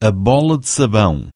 a bola de sabão.